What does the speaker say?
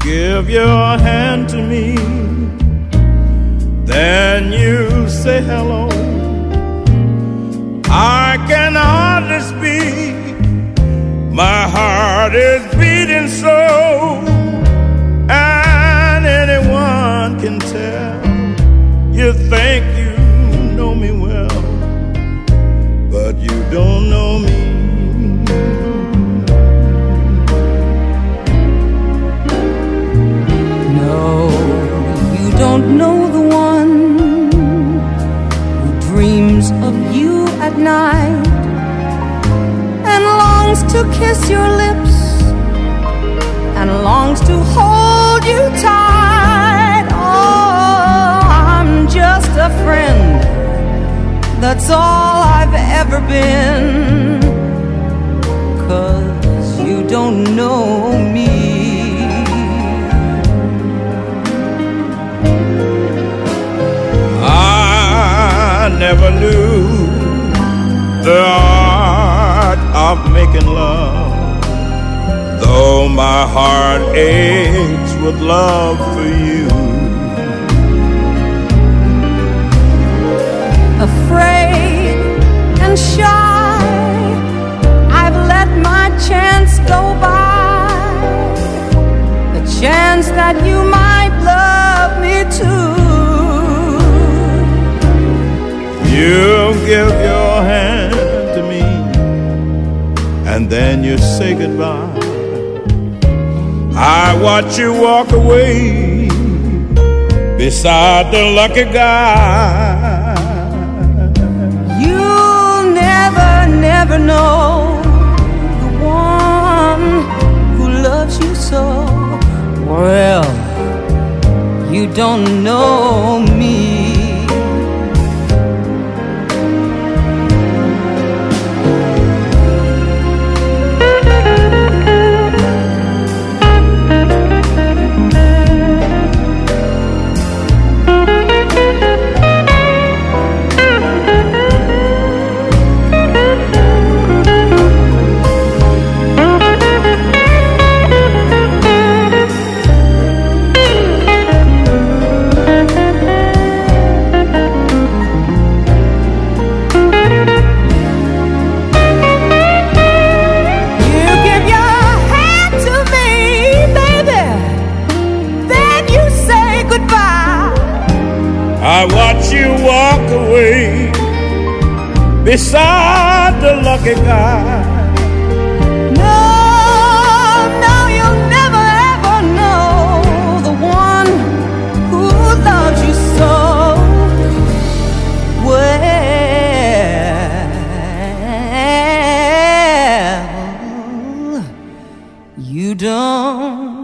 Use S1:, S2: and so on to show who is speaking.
S1: Give your hand to me, then you say hello. I can hardly speak, my heart is beating so,
S2: dreams of you at night and longs to kiss your lips and longs to hold you tight. Oh, I'm just a friend. That's all I've ever been. Cause you don't know me.
S1: Never knew the art of making love, though my heart aches with love for you. Give your hand to me, and then you say goodbye. I watch you walk away beside the lucky guy.
S2: You'll never, never know the one who loves you so. Well, you don't know me.
S1: I watch you walk away beside the lucky guy.
S2: No, no, you'll never ever know the one who loves you so. Well, you don't